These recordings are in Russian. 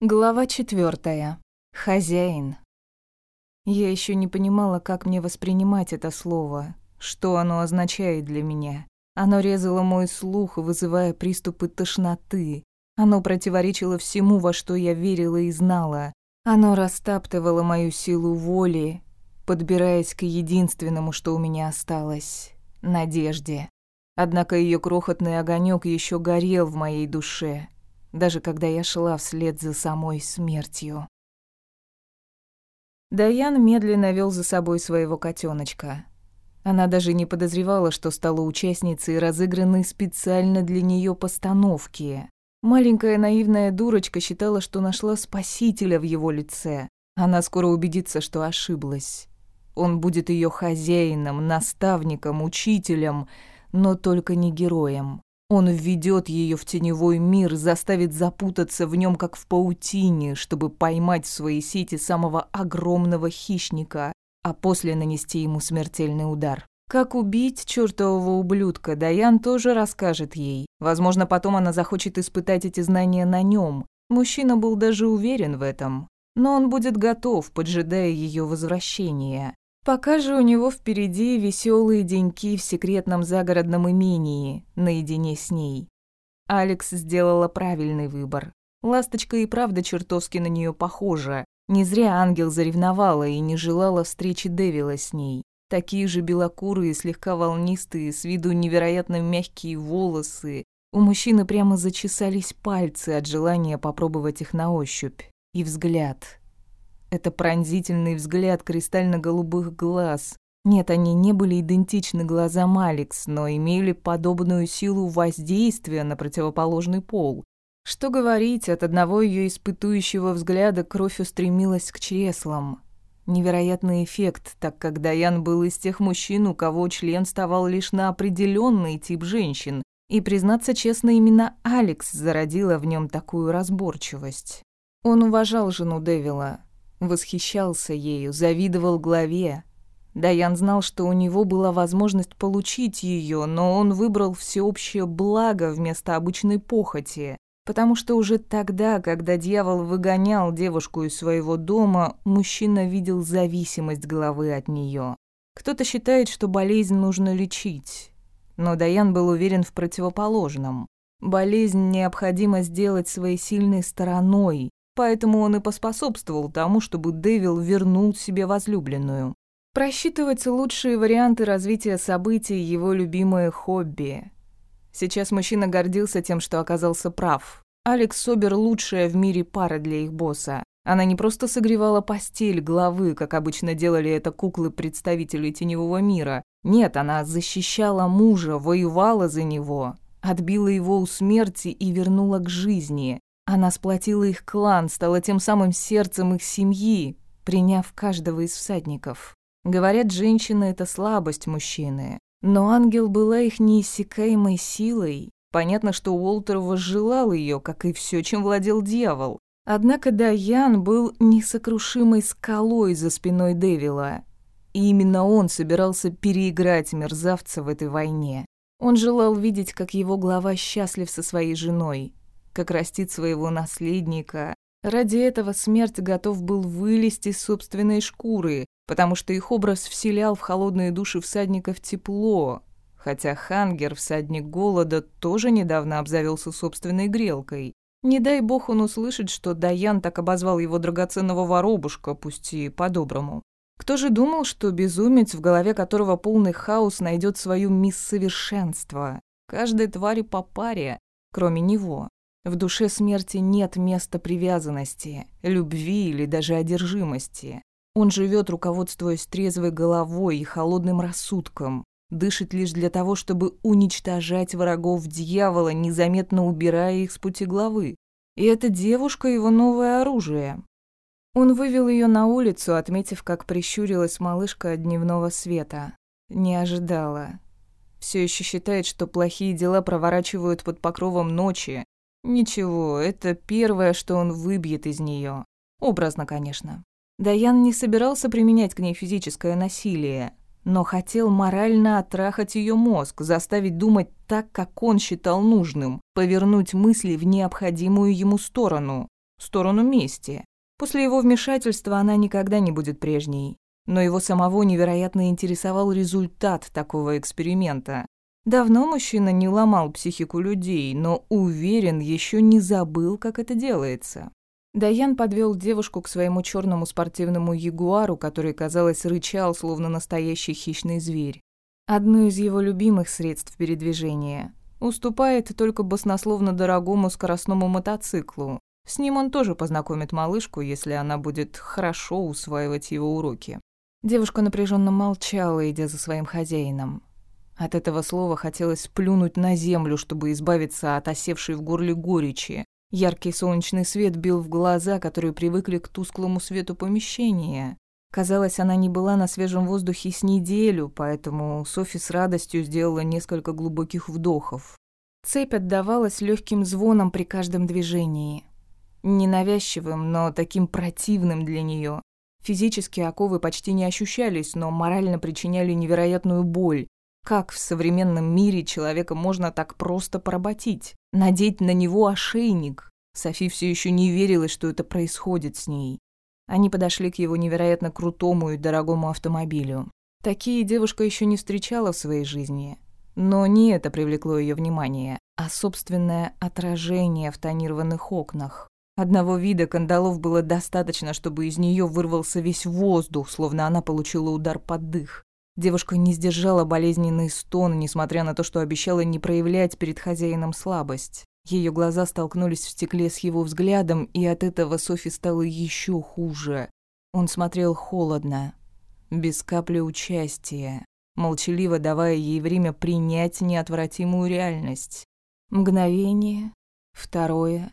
Глава четвертая. Хозяин. Я еще не понимала, как мне воспринимать это слово, что оно означает для меня. Оно резало мой слух, вызывая приступы тошноты. Оно противоречило всему, во что я верила и знала. Оно растаптывало мою силу воли, подбираясь к единственному, что у меня осталось — надежде. Однако ее крохотный огонек еще горел в моей душе — даже когда я шла вслед за самой смертью. Даян медленно вел за собой своего котеночка. Она даже не подозревала, что стала участницей разыгранной специально для нее постановки. Маленькая наивная дурочка считала, что нашла спасителя в его лице. Она скоро убедится, что ошиблась. Он будет ее хозяином, наставником, учителем, но только не героем. Он введет ее в теневой мир, заставит запутаться в нем, как в паутине, чтобы поймать в свои сети самого огромного хищника, а после нанести ему смертельный удар. Как убить чертового ублюдка, Даян тоже расскажет ей. Возможно, потом она захочет испытать эти знания на нем. Мужчина был даже уверен в этом. Но он будет готов, поджидая ее возвращения. Пока же у него впереди веселые деньки в секретном загородном имении, наедине с ней. Алекс сделала правильный выбор. Ласточка и правда чертовски на нее похожа. Не зря ангел заревновала и не желала встречи Девила с ней. Такие же белокурые, слегка волнистые, с виду невероятно мягкие волосы. У мужчины прямо зачесались пальцы от желания попробовать их на ощупь. И взгляд. Это пронзительный взгляд кристально-голубых глаз. Нет, они не были идентичны глазам Алекс, но имели подобную силу воздействия на противоположный пол. Что говорить, от одного ее испытующего взгляда кровь устремилась к чреслам. Невероятный эффект, так как Даян был из тех мужчин, у кого член вставал лишь на определенный тип женщин. И, признаться честно, именно Алекс зародила в нем такую разборчивость. Он уважал жену Девила, Восхищался ею, завидовал главе. Даян знал, что у него была возможность получить ее, но он выбрал всеобщее благо вместо обычной похоти, потому что уже тогда, когда дьявол выгонял девушку из своего дома, мужчина видел зависимость главы от нее. Кто-то считает, что болезнь нужно лечить, но Даян был уверен в противоположном. Болезнь необходимо сделать своей сильной стороной, Поэтому он и поспособствовал тому, чтобы Дэвил вернул себе возлюбленную. Просчитывать лучшие варианты развития событий – его любимое хобби. Сейчас мужчина гордился тем, что оказался прав. Алекс Собер – лучшая в мире пара для их босса. Она не просто согревала постель главы, как обычно делали это куклы представителей теневого мира. Нет, она защищала мужа, воевала за него, отбила его у смерти и вернула к жизни. Она сплотила их клан, стала тем самым сердцем их семьи, приняв каждого из всадников. Говорят, женщина — это слабость мужчины. Но ангел была их неиссякаемой силой. Понятно, что Уолтер возжелал ее, как и все, чем владел дьявол. Однако Даян был несокрушимой скалой за спиной Девила. И именно он собирался переиграть мерзавца в этой войне. Он желал видеть, как его глава счастлив со своей женой, как растит своего наследника. Ради этого смерть готов был вылезти из собственной шкуры, потому что их образ вселял в холодные души всадников тепло, хотя Хангер, всадник голода, тоже недавно обзавелся собственной грелкой. Не дай бог он услышит, что Даян так обозвал его драгоценного воробушка, пусть и по-доброму. Кто же думал, что безумец, в голове которого полный хаос, найдет свою мисс совершенства? Каждой твари по паре, кроме него. В душе смерти нет места привязанности, любви или даже одержимости. Он живет, руководствуясь трезвой головой и холодным рассудком, дышит лишь для того, чтобы уничтожать врагов дьявола, незаметно убирая их с пути главы. И эта девушка его новое оружие. Он вывел ее на улицу, отметив, как прищурилась малышка от дневного света. Не ожидала. Все еще считает, что плохие дела проворачивают под покровом ночи, Ничего, это первое, что он выбьет из нее. Образно, конечно. Даян не собирался применять к ней физическое насилие, но хотел морально оттрахать ее мозг, заставить думать так, как он считал нужным, повернуть мысли в необходимую ему сторону. сторону мести. После его вмешательства она никогда не будет прежней. Но его самого невероятно интересовал результат такого эксперимента. Давно мужчина не ломал психику людей, но уверен, еще не забыл, как это делается. Даян подвел девушку к своему черному спортивному ягуару, который, казалось, рычал, словно настоящий хищный зверь. Одно из его любимых средств передвижения. Уступает только баснословно дорогому скоростному мотоциклу. С ним он тоже познакомит малышку, если она будет хорошо усваивать его уроки. Девушка напряженно молчала, идя за своим хозяином. От этого слова хотелось плюнуть на землю, чтобы избавиться от осевшей в горле горечи. Яркий солнечный свет бил в глаза, которые привыкли к тусклому свету помещения. Казалось, она не была на свежем воздухе с неделю, поэтому Софи с радостью сделала несколько глубоких вдохов. Цепь отдавалась легким звоном при каждом движении. Ненавязчивым, но таким противным для нее. Физические оковы почти не ощущались, но морально причиняли невероятную боль. Как в современном мире человека можно так просто поработить? Надеть на него ошейник? Софи все еще не верила, что это происходит с ней. Они подошли к его невероятно крутому и дорогому автомобилю. Такие девушка еще не встречала в своей жизни. Но не это привлекло ее внимание, а собственное отражение в тонированных окнах. Одного вида кандалов было достаточно, чтобы из нее вырвался весь воздух, словно она получила удар под дых. Девушка не сдержала болезненный стон, несмотря на то, что обещала не проявлять перед хозяином слабость. Ее глаза столкнулись в стекле с его взглядом, и от этого Софи стало еще хуже. Он смотрел холодно, без капли участия, молчаливо давая ей время принять неотвратимую реальность. Мгновение, второе.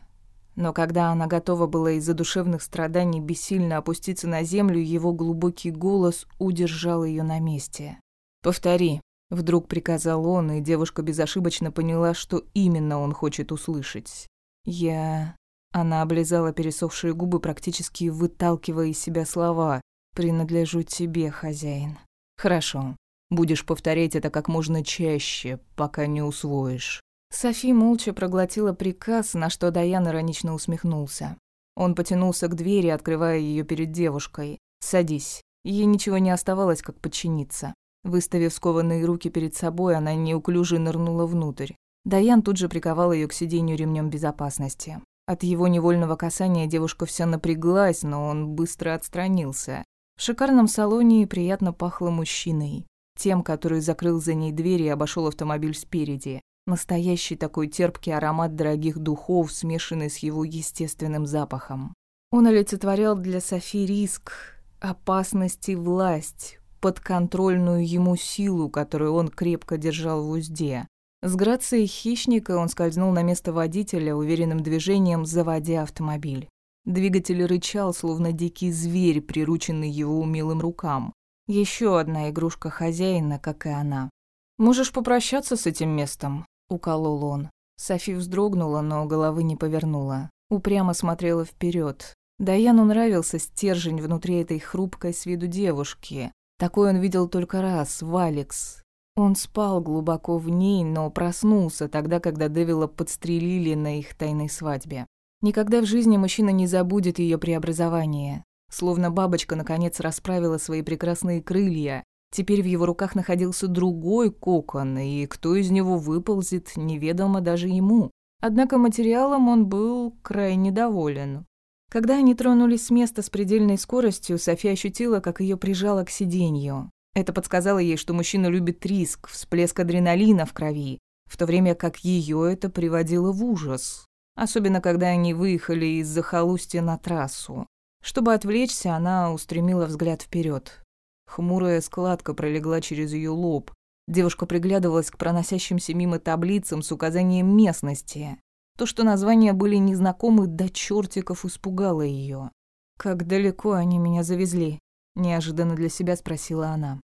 Но когда она готова была из-за душевных страданий бессильно опуститься на землю, его глубокий голос удержал ее на месте. «Повтори», Вдруг приказал он, и девушка безошибочно поняла, что именно он хочет услышать. «Я...» Она облизала пересохшие губы, практически выталкивая из себя слова. «Принадлежу тебе, хозяин». «Хорошо. Будешь повторять это как можно чаще, пока не усвоишь». Софи молча проглотила приказ, на что Даян иронично усмехнулся. Он потянулся к двери, открывая ее перед девушкой. «Садись». Ей ничего не оставалось, как подчиниться. Выставив скованные руки перед собой, она неуклюже нырнула внутрь. Даян тут же приковал ее к сиденью ремнем безопасности. От его невольного касания девушка вся напряглась, но он быстро отстранился. В шикарном салоне приятно пахло мужчиной. Тем, который закрыл за ней дверь и обошел автомобиль спереди. Настоящий такой терпкий аромат дорогих духов, смешанный с его естественным запахом. Он олицетворял для Софи риск, опасность и власть, подконтрольную ему силу, которую он крепко держал в узде. С грацией хищника он скользнул на место водителя, уверенным движением заводя автомобиль. Двигатель рычал, словно дикий зверь, прирученный его умелым рукам. Еще одна игрушка хозяина, как и она. «Можешь попрощаться с этим местом?» — уколол он. Софи вздрогнула, но головы не повернула. Упрямо смотрела вперед. Даяну нравился стержень внутри этой хрупкой с виду девушки. Такой он видел только раз, в Алекс. Он спал глубоко в ней, но проснулся тогда, когда Дэвила подстрелили на их тайной свадьбе. Никогда в жизни мужчина не забудет ее преобразование. Словно бабочка, наконец, расправила свои прекрасные крылья. Теперь в его руках находился другой кокон, и кто из него выползет, неведомо даже ему. Однако материалом он был крайне доволен. Когда они тронулись с места с предельной скоростью, София ощутила, как ее прижало к сиденью. Это подсказало ей, что мужчина любит риск, всплеск адреналина в крови, в то время как ее это приводило в ужас. Особенно, когда они выехали из захолустья на трассу. Чтобы отвлечься, она устремила взгляд вперед. Хмурая складка пролегла через ее лоб. Девушка приглядывалась к проносящимся мимо таблицам с указанием местности. То, что названия были незнакомы до чертиков, испугало ее. «Как далеко они меня завезли?» – неожиданно для себя спросила она.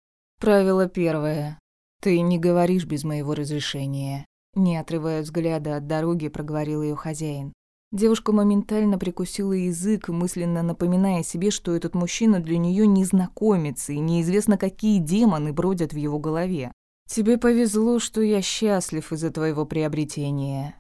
«Правило первое. Ты не говоришь без моего разрешения». Не отрывая взгляда от дороги, проговорил ее хозяин. Девушка моментально прикусила язык, мысленно напоминая себе, что этот мужчина для нее незнакомец, и неизвестно, какие демоны бродят в его голове. «Тебе повезло, что я счастлив из-за твоего приобретения.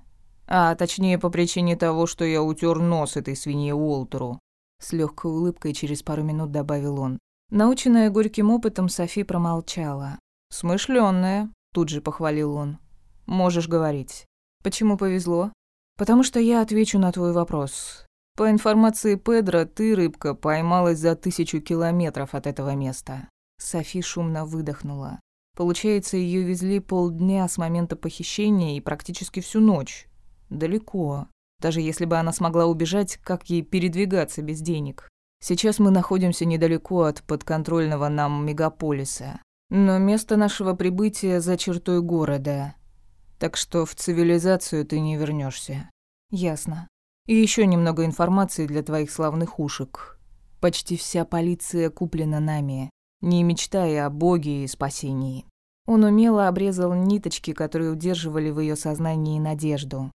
А точнее, по причине того, что я утер нос этой свинье Уолтеру. С легкой улыбкой через пару минут добавил он. Наученная горьким опытом, Софи промолчала. Смышленная, тут же похвалил он. «Можешь говорить». «Почему повезло?» «Потому что я отвечу на твой вопрос. По информации Педро, ты, рыбка, поймалась за тысячу километров от этого места». Софи шумно выдохнула. Получается, ее везли полдня с момента похищения и практически всю ночь. Далеко. Даже если бы она смогла убежать, как ей передвигаться без денег? Сейчас мы находимся недалеко от подконтрольного нам мегаполиса. Но место нашего прибытия за чертой города. Так что в цивилизацию ты не вернешься. Ясно. И еще немного информации для твоих славных ушек. Почти вся полиция куплена нами не мечтая о Боге и спасении. Он умело обрезал ниточки, которые удерживали в ее сознании надежду.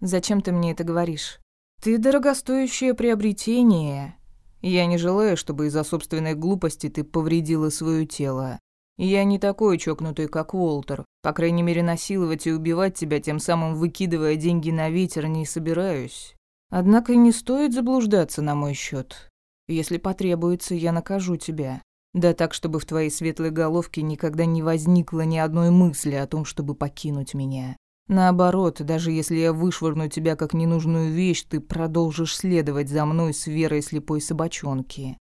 «Зачем ты мне это говоришь?» «Ты дорогостоящее приобретение. Я не желаю, чтобы из-за собственной глупости ты повредила свое тело. Я не такой чокнутый, как Уолтер. По крайней мере, насиловать и убивать тебя, тем самым выкидывая деньги на ветер, не собираюсь. Однако не стоит заблуждаться на мой счет. Если потребуется, я накажу тебя. Да так, чтобы в твоей светлой головке никогда не возникло ни одной мысли о том, чтобы покинуть меня. Наоборот, даже если я вышвырну тебя как ненужную вещь, ты продолжишь следовать за мной с верой слепой собачонки.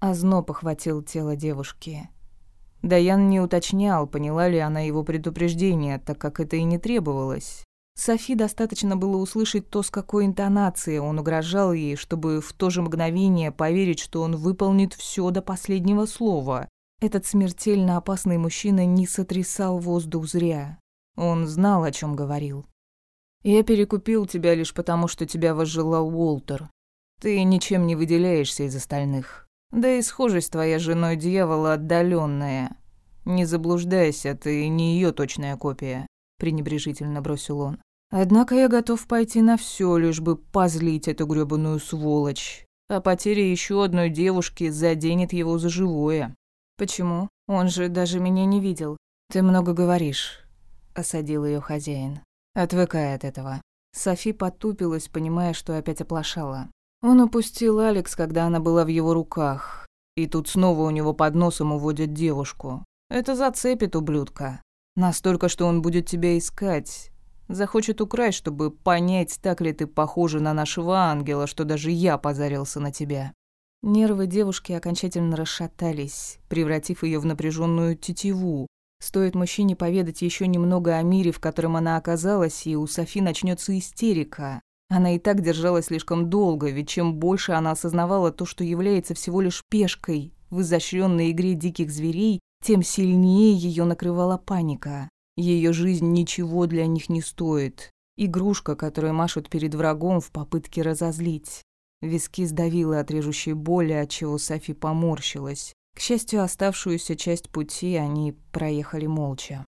Озно похватил тело девушки. Даян не уточнял, поняла ли она его предупреждение, так как это и не требовалось. Софи достаточно было услышать то, с какой интонацией он угрожал ей, чтобы в то же мгновение поверить, что он выполнит все до последнего слова. Этот смертельно опасный мужчина не сотрясал воздух зря. Он знал, о чем говорил. «Я перекупил тебя лишь потому, что тебя возжелал Уолтер. Ты ничем не выделяешься из остальных. Да и схожесть твоя с женой дьявола отдаленная. Не заблуждайся, ты не ее точная копия пренебрежительно бросил он. Однако я готов пойти на все, лишь бы позлить эту грёбаную сволочь. А потеря еще одной девушки заденет его за живое. Почему? Он же даже меня не видел. Ты много говоришь, осадил ее хозяин. Отвыкай от этого. Софи потупилась, понимая, что опять оплошала. Он упустил Алекс, когда она была в его руках. И тут снова у него под носом уводят девушку. Это зацепит ублюдка. Настолько, что он будет тебя искать. Захочет украсть, чтобы понять, так ли ты похожа на нашего ангела, что даже я позарился на тебя». Нервы девушки окончательно расшатались, превратив ее в напряженную тетиву. Стоит мужчине поведать еще немного о мире, в котором она оказалась, и у Софи начнется истерика. Она и так держалась слишком долго, ведь чем больше она осознавала то, что является всего лишь пешкой в изощренной игре диких зверей, тем сильнее ее накрывала паника. Ее жизнь ничего для них не стоит. Игрушка, которую машут перед врагом в попытке разозлить. Виски сдавило от режущей боли, от чего Софи поморщилась. К счастью, оставшуюся часть пути они проехали молча.